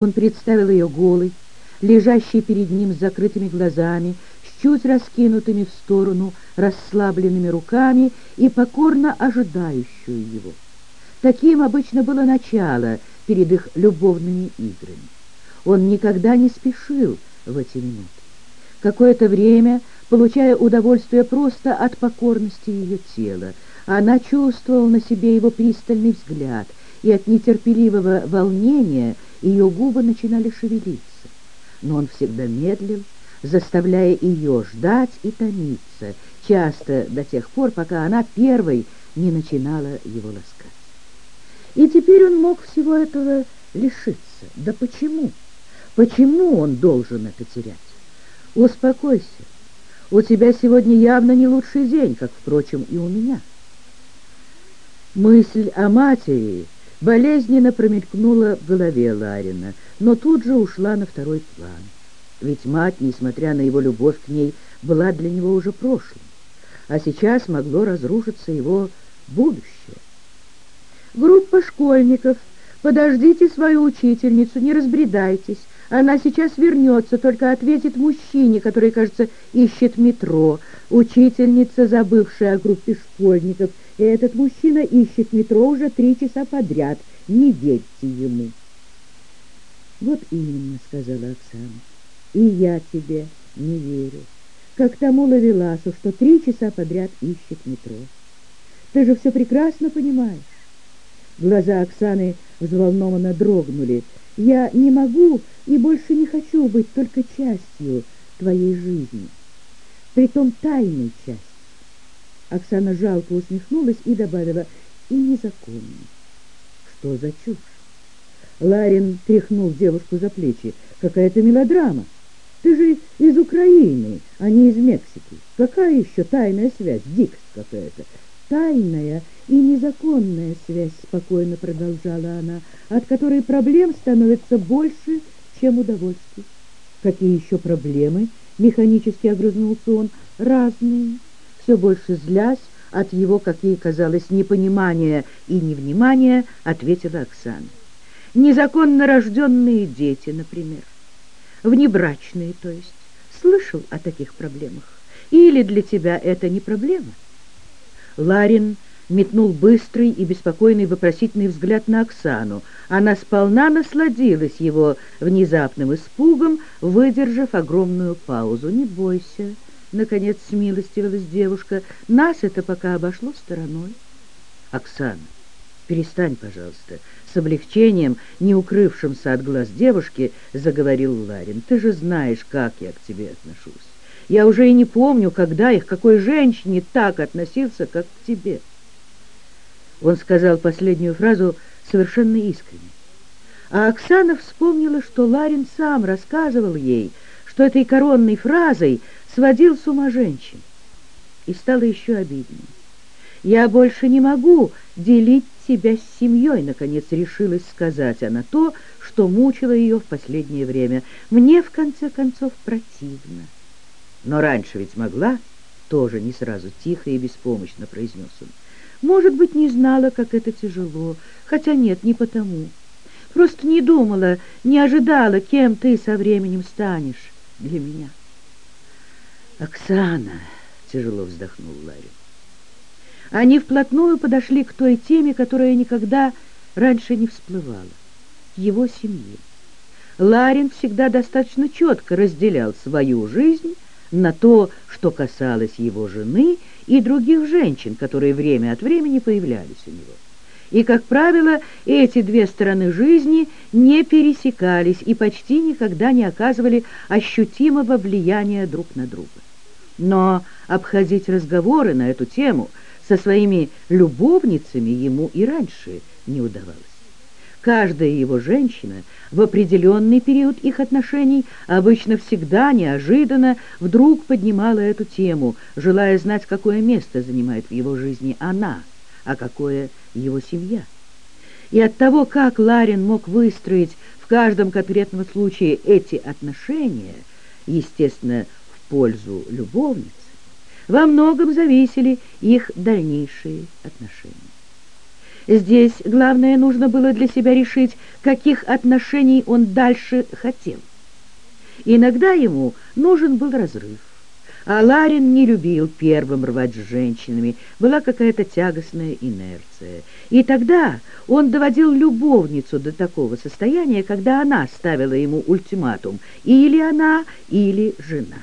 Он представил ее голой, лежащей перед ним с закрытыми глазами, с чуть раскинутыми в сторону расслабленными руками и покорно ожидающую его. Таким обычно было начало перед их любовными играми. Он никогда не спешил в эти минуты. Какое-то время, получая удовольствие просто от покорности ее тела, она чувствовала на себе его пристальный взгляд, и от нетерпеливого волнения ее губы начинали шевелиться. Но он всегда медлил, заставляя ее ждать и томиться, часто до тех пор, пока она первой не начинала его ласкать. И теперь он мог всего этого лишиться. Да почему? Почему он должен это терять? Успокойся. У тебя сегодня явно не лучший день, как, впрочем, и у меня. Мысль о матери болезненно промелькнула в голове Ларина, но тут же ушла на второй план. Ведь мать, несмотря на его любовь к ней, была для него уже прошлым, а сейчас могло разрушиться его будущее. Группа школьников, подождите свою учительницу, не разбредайтесь, она сейчас вернется, только ответит мужчине, который, кажется, ищет метро. Учительница, забывшая о группе школьников, и этот мужчина ищет метро уже три часа подряд. Не верьте ему. Вот именно, сказала Оксана. И я тебе не верю. Как тому Лавеласу, что три часа подряд ищет метро. Ты же все прекрасно понимаешь. Глаза Оксаны взволнованно дрогнули. Я не могу и больше не хочу быть только частью твоей жизни, притом тайной частью. Оксана жалко усмехнулась и добавила, и незаконно. Что за чушь? Ларин тряхнул девушку за плечи. Какая-то мелодрама. Ты же из Украины, а не из Мексики. Какая еще тайная связь? Дикость какая-то. Тайная и незаконная связь, спокойно продолжала она, от которой проблем становится больше, чем удовольствий. Какие еще проблемы? Механически огрызнулся он. Разные. Все больше злясь от его, как ей казалось, непонимания и невнимания, ответила Оксана. Незаконно рожденные дети, например. Внебрачные, то есть. Слышал о таких проблемах? Или для тебя это не проблема? Ларин метнул быстрый и беспокойный вопросительный взгляд на Оксану. Она сполна насладилась его внезапным испугом, выдержав огромную паузу. «Не бойся», — наконец смилостивилась девушка, — «нас это пока обошло стороной». «Оксана, перестань, пожалуйста», — с облегчением, не укрывшимся от глаз девушки, заговорил Ларин. «Ты же знаешь, как я к тебе отношусь. Я уже и не помню, когда их какой женщине так относился, как к тебе». Он сказал последнюю фразу совершенно искренне. А Оксана вспомнила, что Ларин сам рассказывал ей, что этой коронной фразой сводил с ума женщин. И стало еще обиднее. «Я больше не могу делить тебя с семьей», — наконец решилась сказать она то, что мучило ее в последнее время. «Мне, в конце концов, противно». «Но раньше ведь могла?» — тоже не сразу тихо и беспомощно произнес он. Может быть, не знала, как это тяжело, хотя нет, не потому. Просто не думала, не ожидала, кем ты со временем станешь для меня. «Оксана!» — тяжело вздохнул Ларин. Они вплотную подошли к той теме, которая никогда раньше не всплывала — его семье. Ларин всегда достаточно четко разделял свою жизнь на то, что касалось его жены и других женщин, которые время от времени появлялись у него. И, как правило, эти две стороны жизни не пересекались и почти никогда не оказывали ощутимого влияния друг на друга. Но обходить разговоры на эту тему со своими любовницами ему и раньше не удавалось. Каждая его женщина в определенный период их отношений обычно всегда неожиданно вдруг поднимала эту тему, желая знать, какое место занимает в его жизни она, а какое его семья. И от того, как Ларин мог выстроить в каждом конкретном случае эти отношения, естественно, в пользу любовницы, во многом зависели их дальнейшие отношения. Здесь главное нужно было для себя решить, каких отношений он дальше хотел. Иногда ему нужен был разрыв. А Ларин не любил первым рвать с женщинами, была какая-то тягостная инерция. И тогда он доводил любовницу до такого состояния, когда она ставила ему ультиматум, или она, или жена.